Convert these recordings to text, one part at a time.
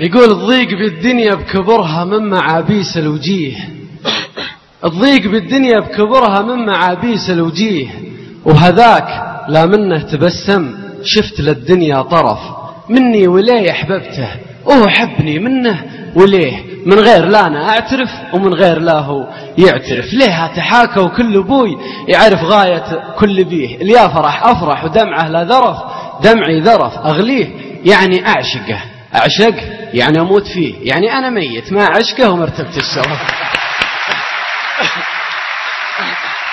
يقول الضيق بالدنيا بكبرها من معابيس الوجيه. الضيق بالدنيا بكبرها من معابيس الوجيه. وهذاك لا منه تبسم. شفت للدنيا طرف. مني وليه أحببته؟ وهو حبني منه وليه؟ من غير لا أنا أعترف ومن غير لا هو يعترف. ليه تحاكى وكل أبوي يعرف غاية كل بيه؟ اللي فرح أفرح ودمعه لا ذرف. دمعي ذرف. أغليه يعني أعشقه. أعشق يعني أموت فيه. يعني أنا ميت ما عشقه ومرتبة الشرف.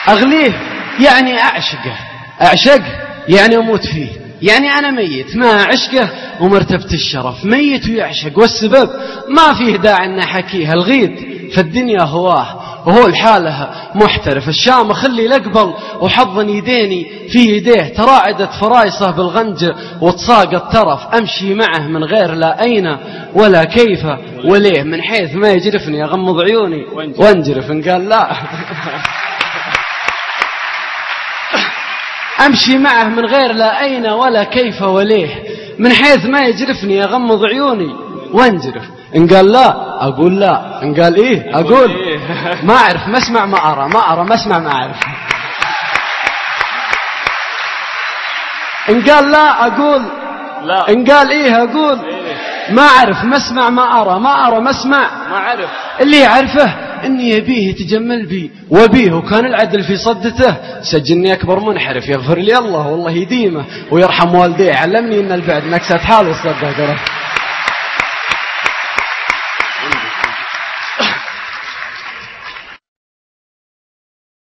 أغليه يعني أعشقه. أعشق يعني أموت فيه. يعني أنا ميت ما عشقه ومرتبة الشرف. ميت ويعشق والسبب ما فيه داعي أن حكيه الغيد فالدنيا هواه وهو الحالة محترف الشام خلي لقبل وحضن يديني في يديه. تراعدت فرايصه بالغنج وتصاق ترف أمشي معه من غير لا أين. ولا كيف وليه؟ من حيث ما يجرفني أغمض عيوني. وانجرف. إن قال لا. أمشي معه من غير لا أين ولا كيف وليه. من حيث ما يجرفني أغمض عيوني. وانجرف. إن قال لا أقول لا. إن قال إيه أقول إيه. ما أعرف ما أسمع ما أرى. ما أرى ما أسمع ما أعرف. إن قال لا أقول. لا. إن قال إيه أقول. إيه. ما أعرف ما أسمع ما أرى ما أرى ما أسمع. ما أعرف. اللي يعرفه إني يبيه يتجمل بي وبيه وكان العدل في صدته. سجني أكبر منحرف يغفر لي الله والله يديمه ويرحم والديه. علمني إن البعد نكسة حال وصدق